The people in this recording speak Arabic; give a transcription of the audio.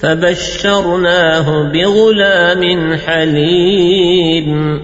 فبشرناه بغلام حليم.